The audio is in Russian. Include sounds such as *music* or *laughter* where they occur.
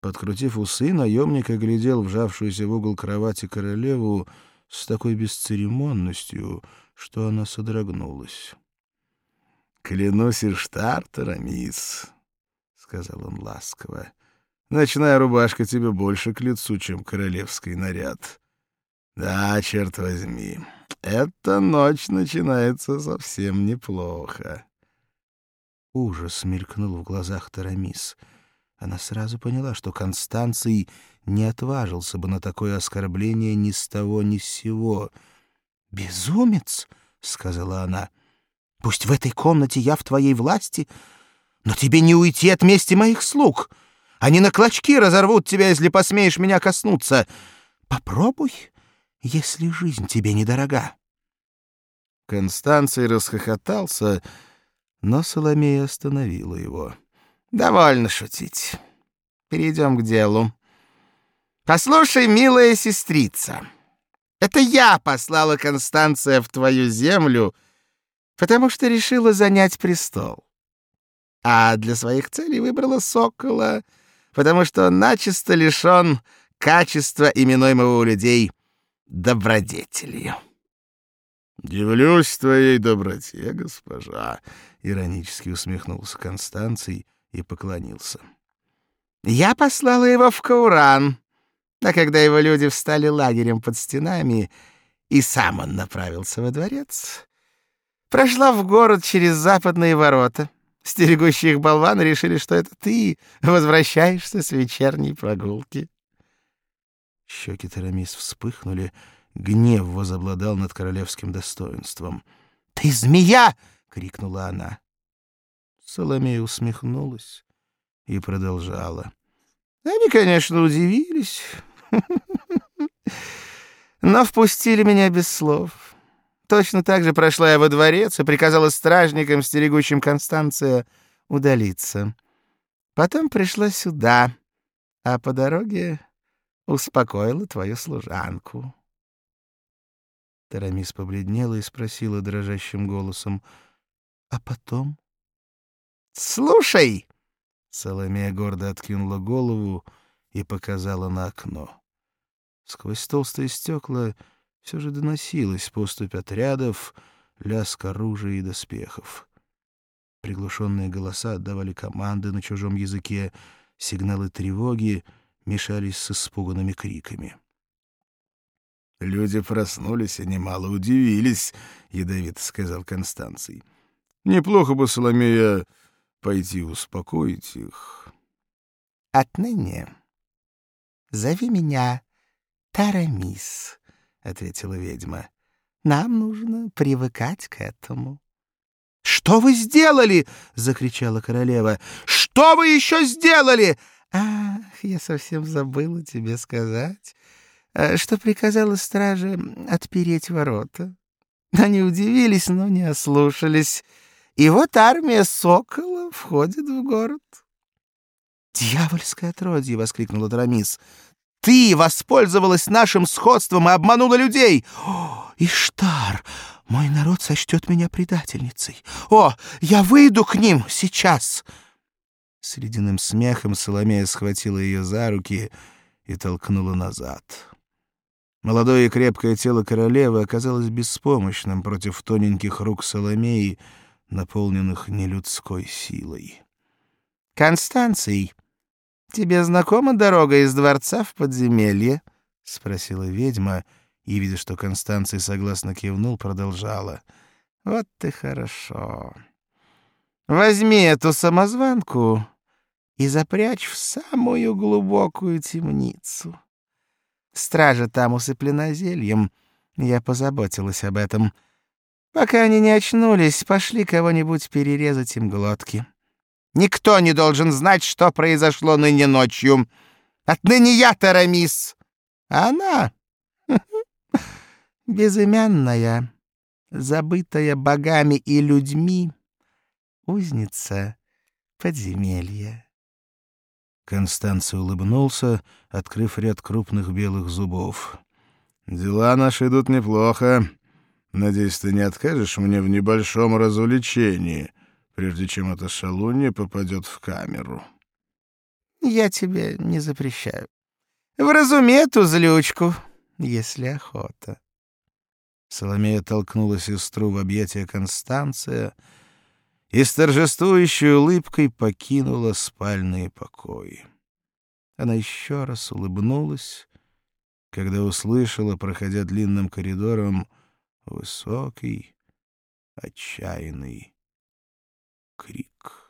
Подкрутив усы, наемник оглядел вжавшуюся в угол кровати королеву с такой бесцеремонностью, что она содрогнулась. — Клянусь Иштартера, мисс, — сказал он ласково, — ночная рубашка тебе больше к лицу, чем королевский наряд. Да, черт возьми, эта ночь начинается совсем неплохо. Ужас мелькнул в глазах Тарамис. Она сразу поняла, что Констанций не отважился бы на такое оскорбление ни с того ни с сего. «Безумец!» — сказала она. «Пусть в этой комнате я в твоей власти, но тебе не уйти от мести моих слуг. Они на клочки разорвут тебя, если посмеешь меня коснуться. Попробуй, если жизнь тебе недорога». Констанций расхохотался, но Соломея остановила его. «Довольно шутить. Перейдем к делу. Послушай, милая сестрица, это я послала Констанция в твою землю, потому что решила занять престол. А для своих целей выбрала сокола, потому что он начисто лишен качества, именуемого у людей добродетелью. «Дивлюсь твоей доброте, госпожа», — иронически усмехнулся Констанций и поклонился. «Я послала его в Кауран, а когда его люди встали лагерем под стенами, и сам он направился во дворец, прошла в город через западные ворота. Стерегущие их болваны решили, что это ты возвращаешься с вечерней прогулки». Щеки Тарамис вспыхнули, — Гнев возобладал над королевским достоинством. «Ты змея!» — крикнула она. Соломея усмехнулась и продолжала. Они, конечно, удивились, но впустили меня без слов. Точно так же прошла я во дворец и приказала стражникам, стерегущим Констанция, удалиться. Потом пришла сюда, а по дороге успокоила твою служанку. Тарамис побледнела и спросила дрожащим голосом. «А потом?» «Слушай!» Соломея гордо откинула голову и показала на окно. Сквозь толстые стекла все же доносилась поступь отрядов, лязг оружия и доспехов. Приглушенные голоса отдавали команды на чужом языке, сигналы тревоги мешались с испуганными криками. «Люди проснулись и немало удивились», — ядовито сказал Констанций. «Неплохо бы, Соломея, пойти успокоить их». «Отныне зови меня Тарамис», — ответила ведьма. «Нам нужно привыкать к этому». «Что вы сделали?» — закричала королева. «Что вы еще сделали?» «Ах, я совсем забыла тебе сказать». Э, что приказала страже отпереть ворота. Они удивились, но не ослушались. И вот армия сокола входит в город. «Дьявольское отродье!» — воскликнула Драмис. «Ты воспользовалась нашим сходством и обманула людей! О, Иштар! Мой народ сочтет меня предательницей! О, я выйду к ним сейчас!» С ледяным смехом Соломея схватила ее за руки и толкнула назад. Молодое и крепкое тело королевы оказалось беспомощным против тоненьких рук Соломеи, наполненных нелюдской силой. «Констанций, тебе знакома дорога из дворца в подземелье?» — спросила ведьма, и, видя, что Констанций согласно кивнул, продолжала. «Вот ты хорошо. Возьми эту самозванку и запрячь в самую глубокую темницу». Стража там усыплена зельем. Я позаботилась об этом. Пока они не очнулись, пошли кого-нибудь перерезать им глотки. Никто не должен знать, что произошло ныне ночью. Отныне я Тарамис, а она *laughs* безымянная, забытая богами и людьми, узница подземелья. Констанций улыбнулся, открыв ряд крупных белых зубов. «Дела наши идут неплохо. Надеюсь, ты не откажешь мне в небольшом развлечении, прежде чем эта шалунья попадет в камеру». я тебе не запрещаю. Вразуми эту злючку, если охота. Соломея толкнула сестру в объятия Констанция и с торжествующей улыбкой покинула спальные покои. Она еще раз улыбнулась, когда услышала, проходя длинным коридором, высокий, отчаянный крик.